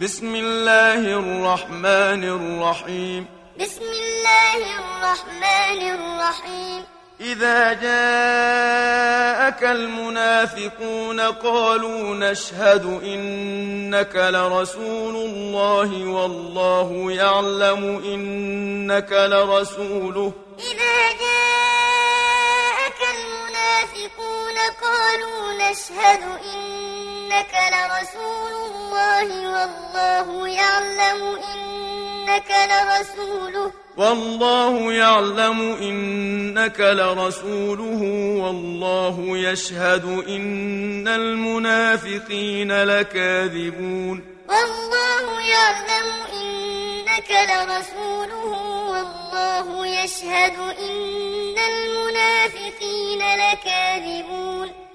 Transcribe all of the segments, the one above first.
بسم الله الرحمن الرحيم. بسم الله الرحمن الرحيم. إذا جاءك المنافقون قالوا نشهد إنك لرسول الله والله يعلم إنك لرسوله. إذا جاءك المنافقون قالوا نشهد إنك لرسول الله والله يعلم إنك لرسوله. والله يعلم إنك لرسوله والله يشهد إن المنافقين لكاذبون. والله يعلم إنك لرسوله والله يشهد إن المنافقين لكاذبون.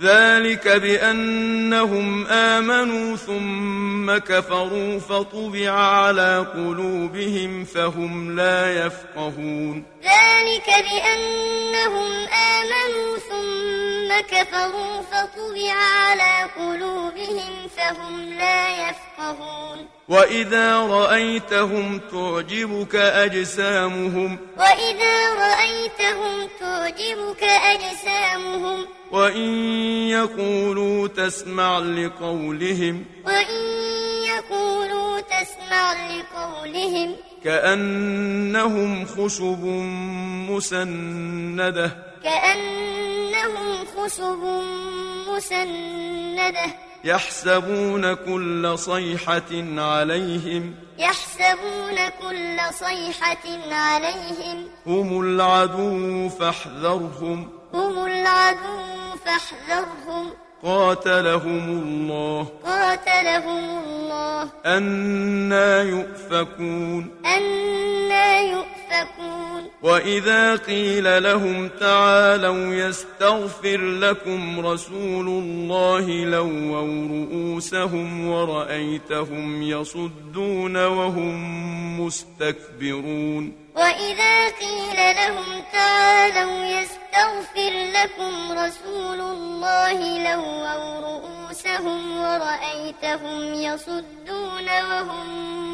ذلك بأنهم آمنوا ثم كفروا فطبع على قلوبهم فهم لا يفقهون. ذلك بأنهم آمنوا ثم كفروا فطبع على قلوبهم فهم لا يفقهون. وإذا رأيتهم تعجبك أجسامهم وإذا رأيتهم تعجبك أجسامهم وإن يقولوا تسمع لقولهم وإن يقولوا تسمع لقولهم كأنهم خشب مسندة كأنهم خشب مسندة يحسبون كل صيحة عليهم يحسبون كل صيحة عليهم هم العدو فاحذرهم هم العدو فاحذرهم قاتلهم الله قاتلهم الله أنا يؤفكون أنا يؤفكون وإذا قيل لهم تعالوا يستغفر لكم رسول الله لووا رؤوسهم ورأيتهم يصدون وهم مستكبرون. وإذا قيل لهم تعالوا يستغفر لكم رسول الله لووا رؤوسهم ورأيتهم يصدون وهم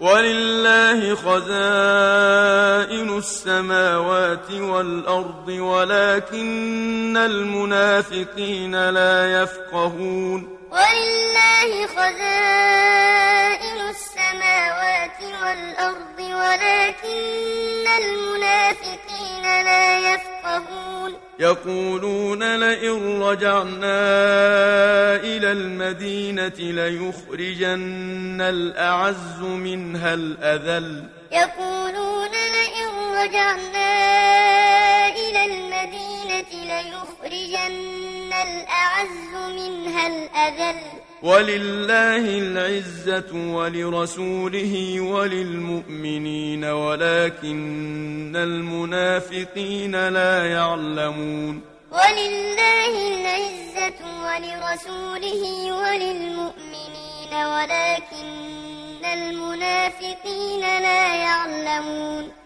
ولله خزائن السماوات والأرض ولكن المنافقين لا يفقهون. ولله خزائن السماوات والأرض ولكن المنافقين لا يفقهون. يقولون لئن رجعنا إلى المدينة ليخرجن الأعز منها الأذل. يقولون لئن رجعنا إلى المدينة ليخرجن الأعز منها الأذل. ولله العزة ولرسوله وللمؤمنين ولكن المنافقين لا يعلمون. ولله العزة ولرسوله وللمؤمنين ولكن المنافقين لا يعلمون.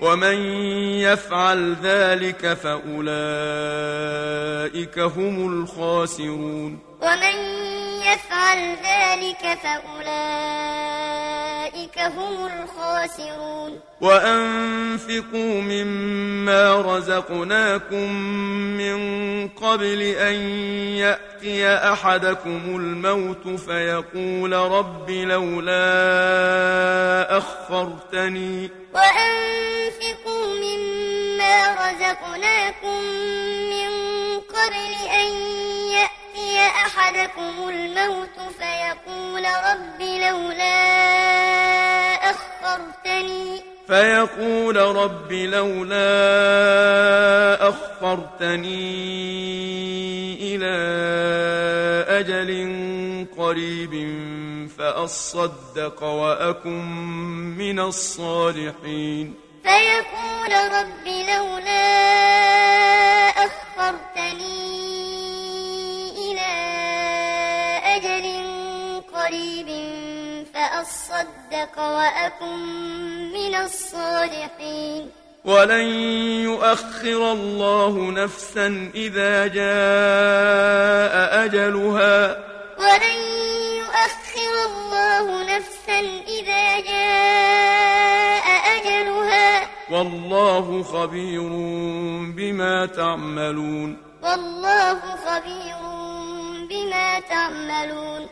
ومن يفعل ذلك فأولئك هم الخاسرون. ومن يفعل ذلك فأولئك هم الخاسرون. وأنفقوا مما رزقناكم من قبل أن يأتي أحدكم الموت فيقول رب لولا أخرتني. وأنفقوا مما رزقناكم من قبل أن أحدكم الموت فيقول رب لولا أخرتني. فيقول رب لولا أخرتني إلى أجل قريب فأصدق وأكن من الصالحين. فيقول رب لولا أخرتني فأصدق وأكن من الصالحين ولن يؤخر الله نفسا إذا جاء أجلها. ولن يؤخر الله نفسا إذا جاء أجلها. والله خبير بما تعملون. والله خبير بما تعملون.